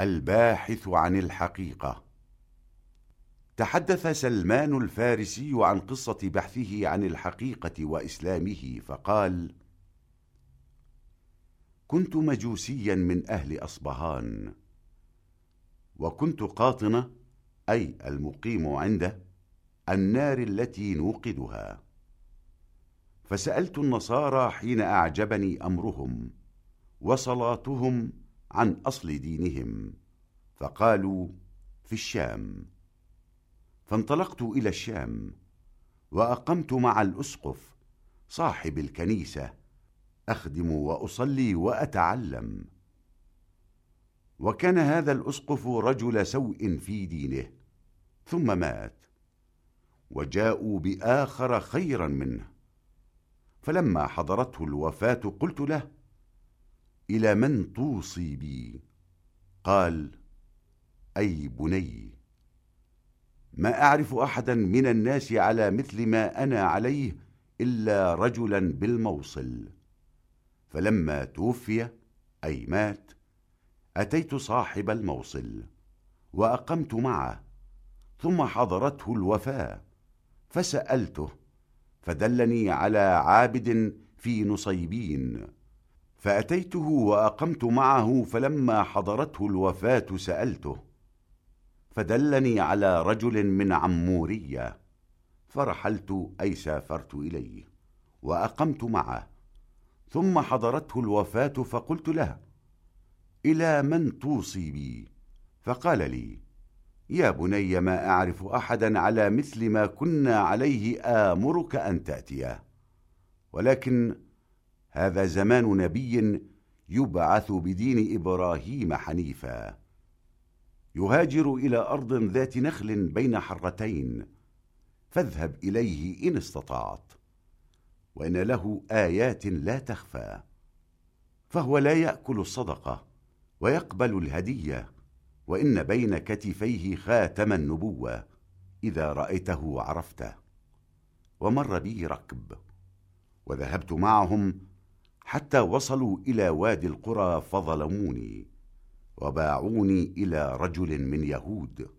الباحث عن الحقيقة. تحدث سلمان الفارسي عن قصة بحثه عن الحقيقة وإسلامه فقال كنت مجوسيا من أهل أصبهان وكنت قاطنة أي المقيم عنده النار التي نوقدها. فسألت النصارى حين أعجبني أمرهم وصلاتهم عن أصل دينهم فقالوا في الشام. فانطلقت إلى الشام وأقمت مع الأسقف صاحب الكنيسة أخدم وأصلي وأتعلم. وكان هذا الأسقف رجل سوء في دينه ثم مات وجاءوا بآخر خيرا منه. فلما حضرته الوفاة قلت له إلى من توصي بي؟ قال أي بني. ما أعرف أحدا من الناس على مثل ما أنا عليه إلا رجلا بالموصل. فلما توفي أي مات أتيت صاحب الموصل وأقمت معه ثم حضرته الوفاة فسألته فدلني على عابد في نصيبين. فأتيته وأقمت معه فلما حضرته الوفاة سألته فدلني على رجل من عمورية فرحلت أي سافرت إليه وأقمت معه. ثم حضرته الوفاة فقلت له إلى من توصي بي؟ فقال لي يا بني ما أعرف أحدا على مثل ما كنا عليه آمرك أن تأتيه ولكن هذا زمان نبي يبعث بدين إبراهيم حنيفا. يهاجر إلى أرض ذات نخل بين حرتين. فاذهب إليه إن استطعت. وإن له آيات لا تخفى. فهو لا يأكل الصدقة ويقبل الهدية. وإن بين كتفيه خاتم النبوة إذا رأيته عرفته. ومر بي ركب. وذهبت معهم حتى وصلوا إلى وادي القرى فظلموني وباعوني إلى رجل من يهود.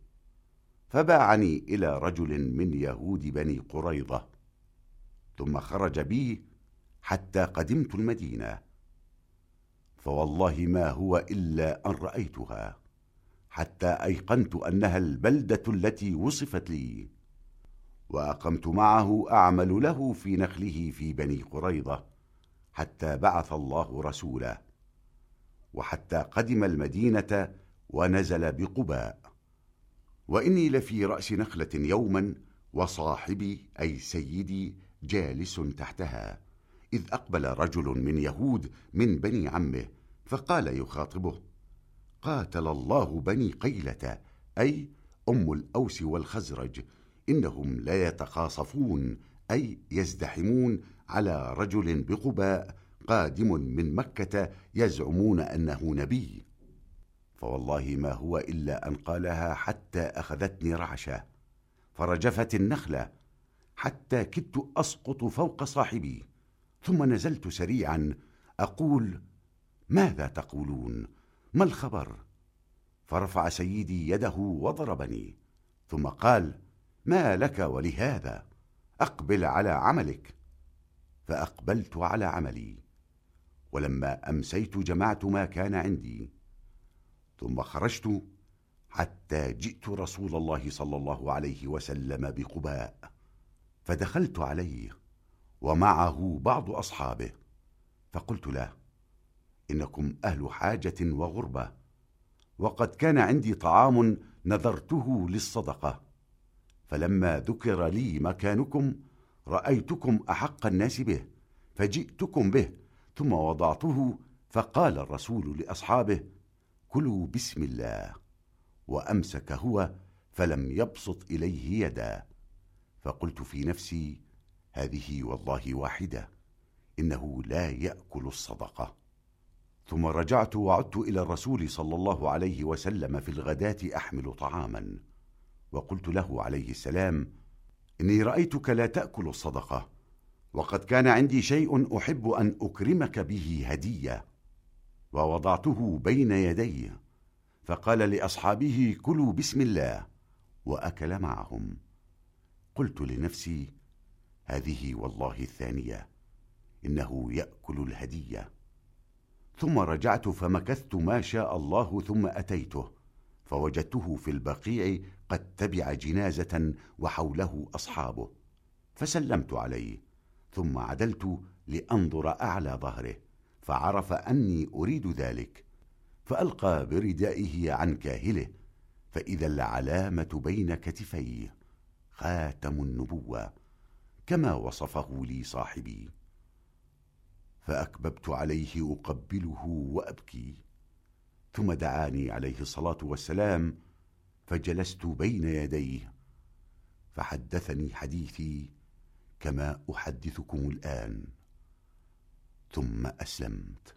فباعني إلى رجل من يهود بني قريظة. ثم خرج بي حتى قدمت المدينة. فوالله ما هو إلا أن رأيتها حتى أيقنت أنها البلدة التي وصفت لي. وأقمت معه أعمل له في نخله في بني قريظة. حتى بعث الله رسوله وحتى قدم المدينة ونزل بقباء. وإني لفي رأس نخلة يوما وصاحبي أي سيدي جالس تحتها. إذ أقبل رجل من يهود من بني عمه فقال يخاطبه قاتل الله بني قيلة أي أم الأوس والخزرج إنهم لا يتخاصفون أي يزدحمون على رجل بقباء قادم من مكة يزعمون أنه نبي. فوالله ما هو إلا أن قالها حتى أخذتني رعشة. فرجفت النخلة. حتى كدت أسقط فوق صاحبي. ثم نزلت سريعا أقول ماذا تقولون؟ ما الخبر? فرفع سيدي يده وضربني. ثم قال ما لك ولهذا؟ أقبل على عملك. فأقبلت على عملي. ولما أمسيت جمعت ما كان عندي. ثم خرجت حتى جئت رسول الله صلى الله عليه وسلم بقباء. فدخلت عليه ومعه بعض أصحابه. فقلت له إنكم أهل حاجة وغربة وقد كان عندي طعام نذرته للصدقة. فلما ذكر لي مكانكم رأيتكم أحق الناس به فجئتكم به ثم وضعته فقال الرسول لأصحابه كلوا بسم الله. وأمسك هو فلم يبسط إليه يدا. فقلت في نفسي هذه والله واحدة إنه لا يأكل الصدقة. ثم رجعت وعدت إلى الرسول صلى الله عليه وسلم في الغداة أحمل طعاما. وقلت له عليه السلام إني رأيتك لا تأكل الصدقة وقد كان عندي شيء أحب أن أكرمك به هدية. ووضعته بين يدي فقال لأصحابه كلوا بسم الله. وأكل معهم. قلت لنفسي هذه والله الثانية إنه يأكل الهدية. ثم رجعت فمكثت ما شاء الله ثم أتيته. فوجدته في البقيع قد تبع جنازة وحوله أصحابه فسلمت عليه ثم عدلت لأنظر أعلى ظهره فعرف أني أريد ذلك فألقى بردائه عن كاهله فإذا العلامة بين كتفيه خاتم النبوة كما وصفه لي صاحبي فأكببت عليه أقبله وأبكي. ثم دعاني عليه الصلاة والسلام فجلست بين يديه فحدثني حديثي كما أحدثكم الآن ثم أسلمت.